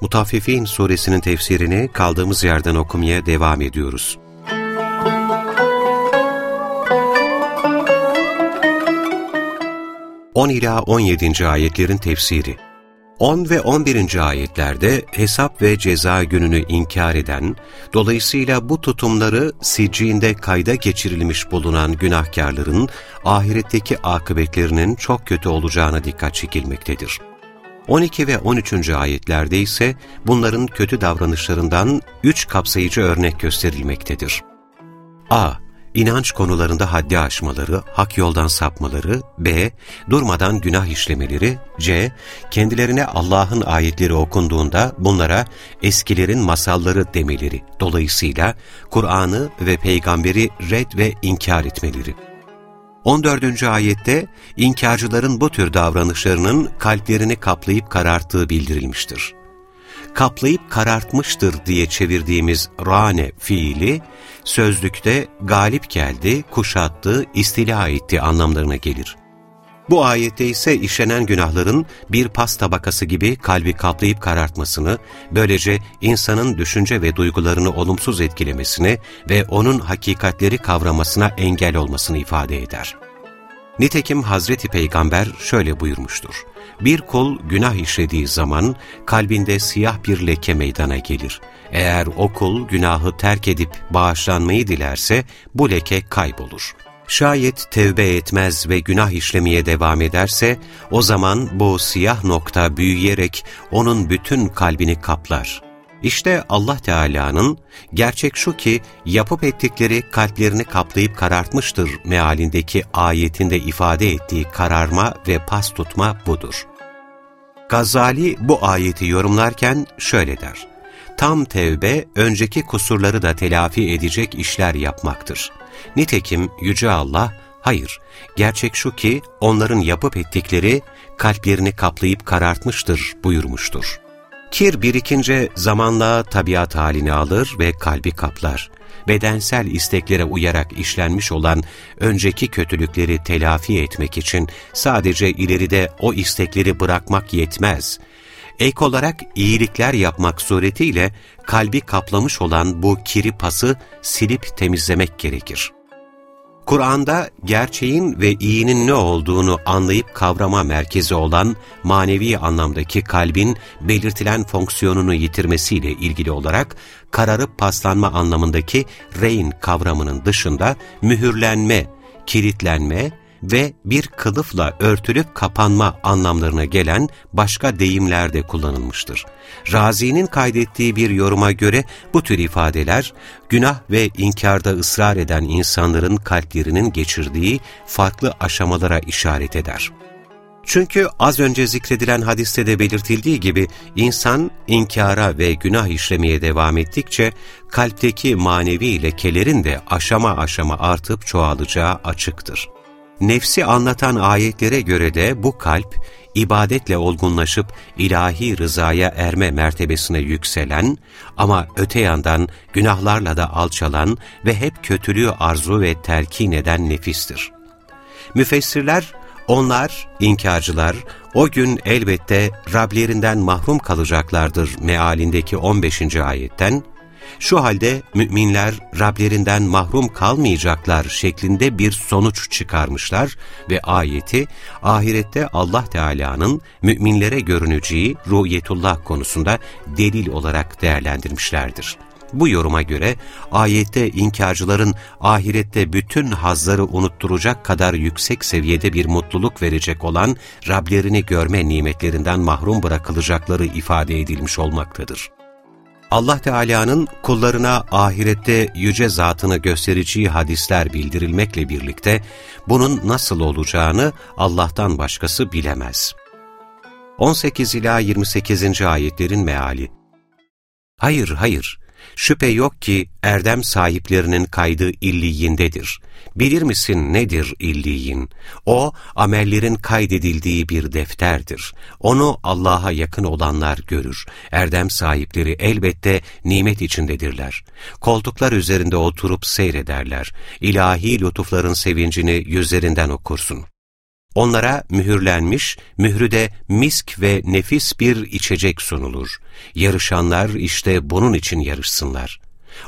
Mutaffifin suresinin tefsirini kaldığımız yerden okumaya devam ediyoruz. On ila 17. ayetlerin tefsiri 10 ve 11. ayetlerde hesap ve ceza gününü inkar eden, dolayısıyla bu tutumları sicinde kayda geçirilmiş bulunan günahkarların ahiretteki akıbetlerinin çok kötü olacağına dikkat çekilmektedir. 12 ve 13. ayetlerde ise bunların kötü davranışlarından üç kapsayıcı örnek gösterilmektedir. A inanç konularında haddi aşmaları, hak yoldan sapmaları, b. durmadan günah işlemeleri, c. kendilerine Allah'ın ayetleri okunduğunda bunlara eskilerin masalları demeleri, dolayısıyla Kur'an'ı ve peygamberi red ve inkar etmeleri. 14. ayette inkarcıların bu tür davranışlarının kalplerini kaplayıp kararttığı bildirilmiştir kaplayıp karartmıştır diye çevirdiğimiz rane fiili, sözlükte galip geldi, kuşattı, istila etti anlamlarına gelir. Bu ayette ise işlenen günahların bir pas tabakası gibi kalbi kaplayıp karartmasını, böylece insanın düşünce ve duygularını olumsuz etkilemesini ve onun hakikatleri kavramasına engel olmasını ifade eder. Nitekim Hazreti Peygamber şöyle buyurmuştur. Bir kul günah işlediği zaman kalbinde siyah bir leke meydana gelir. Eğer o kul günahı terk edip bağışlanmayı dilerse bu leke kaybolur. Şayet tevbe etmez ve günah işlemeye devam ederse, o zaman bu siyah nokta büyüyerek onun bütün kalbini kaplar. İşte Allah Teala'nın gerçek şu ki yapıp ettikleri kalplerini kaplayıp karartmıştır mealindeki ayetinde ifade ettiği kararma ve pas tutma budur. Gazali bu ayeti yorumlarken şöyle der. Tam tevbe, önceki kusurları da telafi edecek işler yapmaktır. Nitekim Yüce Allah, hayır, gerçek şu ki onların yapıp ettikleri kalplerini kaplayıp karartmıştır buyurmuştur. Kir birikince zamanla tabiat halini alır ve kalbi kaplar bedensel isteklere uyarak işlenmiş olan önceki kötülükleri telafi etmek için sadece ileride o istekleri bırakmak yetmez. Ek olarak iyilikler yapmak suretiyle kalbi kaplamış olan bu kiri pası silip temizlemek gerekir. Kur'an'da gerçeğin ve iyinin ne olduğunu anlayıp kavrama merkezi olan manevi anlamdaki kalbin belirtilen fonksiyonunu yitirmesiyle ilgili olarak kararıp paslanma anlamındaki reyn kavramının dışında mühürlenme, kilitlenme ve bir kılıfla örtülüp kapanma anlamlarına gelen başka deyimler de kullanılmıştır. Razi'nin kaydettiği bir yoruma göre bu tür ifadeler, günah ve inkarda ısrar eden insanların kalplerinin geçirdiği farklı aşamalara işaret eder. Çünkü az önce zikredilen hadiste de belirtildiği gibi insan inkara ve günah işlemeye devam ettikçe kalpteki manevi lekelerin de aşama aşama artıp çoğalacağı açıktır. Nefsi anlatan ayetlere göre de bu kalp, ibadetle olgunlaşıp ilahi rızaya erme mertebesine yükselen ama öte yandan günahlarla da alçalan ve hep kötülüğü arzu ve telkin eden nefistir. Müfessirler, onlar, inkarcılar, o gün elbette Rablerinden mahrum kalacaklardır mealindeki 15. ayetten, şu halde müminler Rablerinden mahrum kalmayacaklar şeklinde bir sonuç çıkarmışlar ve ayeti ahirette Allah Teala'nın müminlere görüneceği ruhiyetullah konusunda delil olarak değerlendirmişlerdir. Bu yoruma göre ayette inkarcıların ahirette bütün hazları unutturacak kadar yüksek seviyede bir mutluluk verecek olan Rablerini görme nimetlerinden mahrum bırakılacakları ifade edilmiş olmaktadır. Allah Teala'nın kullarına ahirette yüce zatını göstereceği hadisler bildirilmekle birlikte bunun nasıl olacağını Allah'tan başkası bilemez. 18 ila 28. ayetlerin meali Hayır, hayır. Şüphe yok ki erdem sahiplerinin kaydı illiyindedir. Bilir misin nedir illiyin? O, amellerin kaydedildiği bir defterdir. Onu Allah'a yakın olanlar görür. Erdem sahipleri elbette nimet içindedirler. Koltuklar üzerinde oturup seyrederler. İlahi lütufların sevincini yüzlerinden okursun. Onlara mühürlenmiş, mührüde misk ve nefis bir içecek sunulur. Yarışanlar işte bunun için yarışsınlar.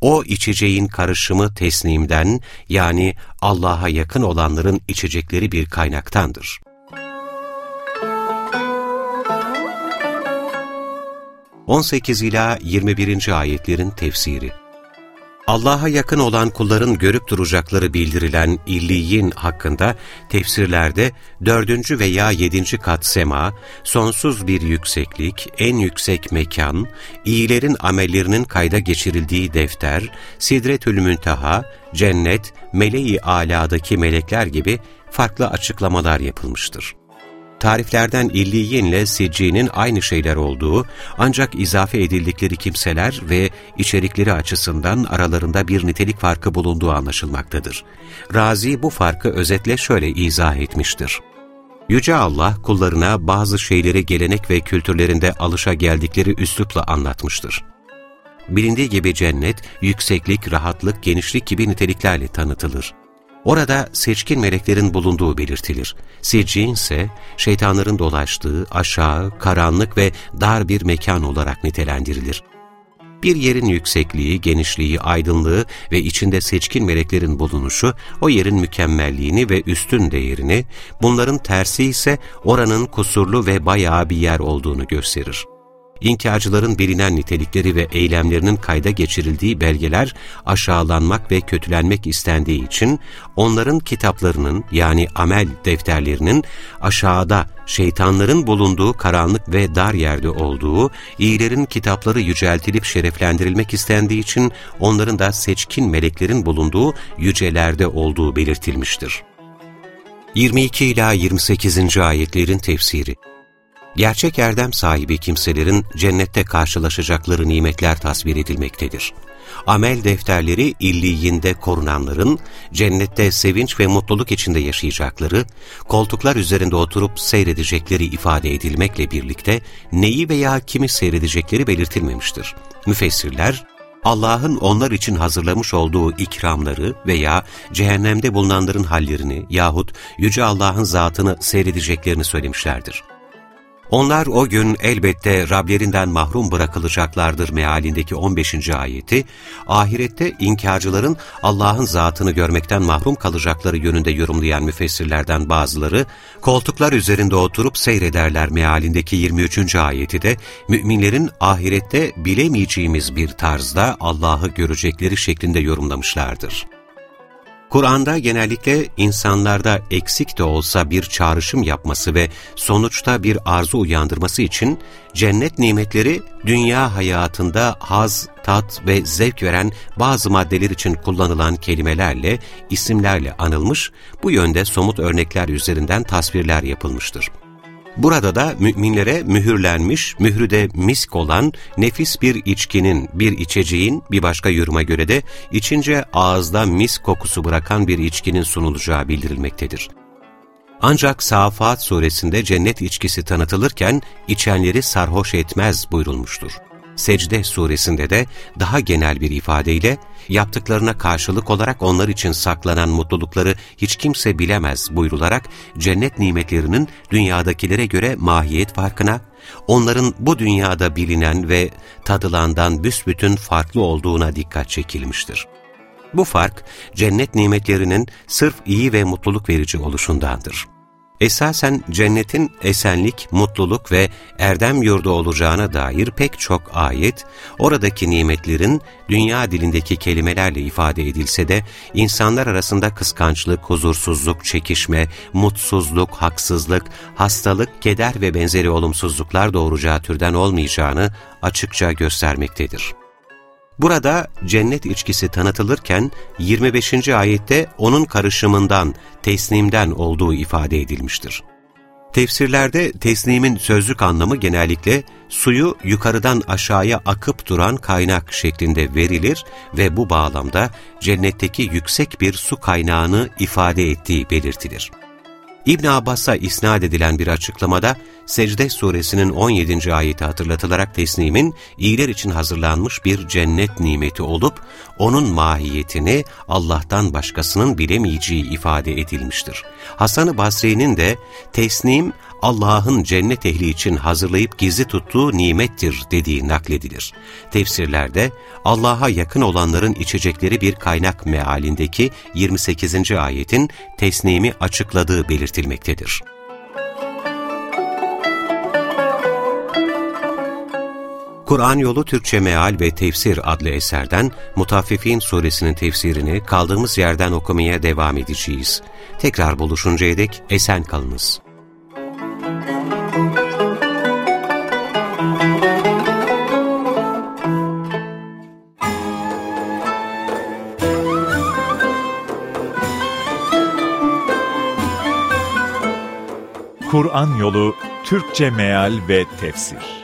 O içeceğin karışımı teslimden yani Allah'a yakın olanların içecekleri bir kaynaktandır. İla 21. ayetlerin tefsiri Allah'a yakın olan kulların görüp duracakları bildirilen illiyin hakkında tefsirlerde dördüncü veya yedinci kat sema, sonsuz bir yükseklik, en yüksek mekan, iyilerin amellerinin kayda geçirildiği defter, sidretül münteha, cennet, meleği aladaki melekler gibi farklı açıklamalar yapılmıştır tariflerden illiyinle siccinin aynı şeyler olduğu ancak izafe edildikleri kimseler ve içerikleri açısından aralarında bir nitelik farkı bulunduğu anlaşılmaktadır. Razi bu farkı özetle şöyle izah etmiştir. Yüce Allah kullarına bazı şeyleri gelenek ve kültürlerinde alışa geldikleri üslupla anlatmıştır. Bilindiği gibi cennet, yükseklik, rahatlık, genişlik gibi niteliklerle tanıtılır. Orada seçkin meleklerin bulunduğu belirtilir. Sicin ise şeytanların dolaştığı aşağı, karanlık ve dar bir mekan olarak nitelendirilir. Bir yerin yüksekliği, genişliği, aydınlığı ve içinde seçkin meleklerin bulunuşu o yerin mükemmelliğini ve üstün değerini, bunların tersi ise oranın kusurlu ve bayağı bir yer olduğunu gösterir. İnkarcıların bilinen nitelikleri ve eylemlerinin kayda geçirildiği belgeler aşağılanmak ve kötülenmek istendiği için onların kitaplarının yani amel defterlerinin aşağıda şeytanların bulunduğu karanlık ve dar yerde olduğu, iyilerin kitapları yüceltilip şereflendirilmek istendiği için onların da seçkin meleklerin bulunduğu yücelerde olduğu belirtilmiştir. 22 ila 28. ayetlerin tefsiri Gerçek erdem sahibi kimselerin cennette karşılaşacakları nimetler tasvir edilmektedir. Amel defterleri illiyinde korunanların cennette sevinç ve mutluluk içinde yaşayacakları, koltuklar üzerinde oturup seyredecekleri ifade edilmekle birlikte neyi veya kimi seyredecekleri belirtilmemiştir. Müfessirler, Allah'ın onlar için hazırlamış olduğu ikramları veya cehennemde bulunanların hallerini yahut Yüce Allah'ın zatını seyredeceklerini söylemişlerdir. Onlar o gün elbette Rablerinden mahrum bırakılacaklardır mealindeki 15. ayeti, ahirette inkarcıların Allah'ın zatını görmekten mahrum kalacakları yönünde yorumlayan müfessirlerden bazıları, koltuklar üzerinde oturup seyrederler mealindeki 23. ayeti de, müminlerin ahirette bilemeyeceğimiz bir tarzda Allah'ı görecekleri şeklinde yorumlamışlardır. Kur'an'da genellikle insanlarda eksik de olsa bir çağrışım yapması ve sonuçta bir arzu uyandırması için cennet nimetleri dünya hayatında haz, tat ve zevk veren bazı maddeler için kullanılan kelimelerle, isimlerle anılmış, bu yönde somut örnekler üzerinden tasvirler yapılmıştır. Burada da müminlere mühürlenmiş, mührü de misk olan nefis bir içkinin, bir içeceğin, bir başka yoruma göre de içince ağızda misk kokusu bırakan bir içkinin sunulacağı bildirilmektedir. Ancak Safat suresinde cennet içkisi tanıtılırken içenleri sarhoş etmez buyurulmuştur. Secde suresinde de daha genel bir ifadeyle yaptıklarına karşılık olarak onlar için saklanan mutlulukları hiç kimse bilemez buyrularak cennet nimetlerinin dünyadakilere göre mahiyet farkına, onların bu dünyada bilinen ve tadılandan büsbütün farklı olduğuna dikkat çekilmiştir. Bu fark, cennet nimetlerinin sırf iyi ve mutluluk verici oluşundandır esasen cennetin esenlik, mutluluk ve erdem yurdu olacağına dair pek çok ayet, oradaki nimetlerin dünya dilindeki kelimelerle ifade edilse de, insanlar arasında kıskançlık, huzursuzluk, çekişme, mutsuzluk, haksızlık, hastalık, keder ve benzeri olumsuzluklar doğuracağı türden olmayacağını açıkça göstermektedir. Burada cennet içkisi tanıtılırken 25. ayette onun karışımından, teslimden olduğu ifade edilmiştir. Tefsirlerde tesnimin sözlük anlamı genellikle suyu yukarıdan aşağıya akıp duran kaynak şeklinde verilir ve bu bağlamda cennetteki yüksek bir su kaynağını ifade ettiği belirtilir. İbn Abbas'a isnat edilen bir açıklamada Secde suresinin 17. ayeti hatırlatılarak tesnimin iyiler için hazırlanmış bir cennet nimeti olup onun mahiyetini Allah'tan başkasının bilemeyeceği ifade edilmiştir. Hasan-ı Basri'nin de tesnim Allah'ın cennet ehli için hazırlayıp gizli tuttuğu nimettir dediği nakledilir. Tefsirlerde Allah'a yakın olanların içecekleri bir kaynak mealindeki 28. ayetin tesnimi açıkladığı belirtilmektedir. Kur'an Yolu Türkçe Meal ve Tefsir adlı eserden Mutaffifin suresinin tefsirini kaldığımız yerden okumaya devam edeceğiz. Tekrar buluşuncaya dek esen kalınız. Kur'an Yolu Türkçe Meal ve Tefsir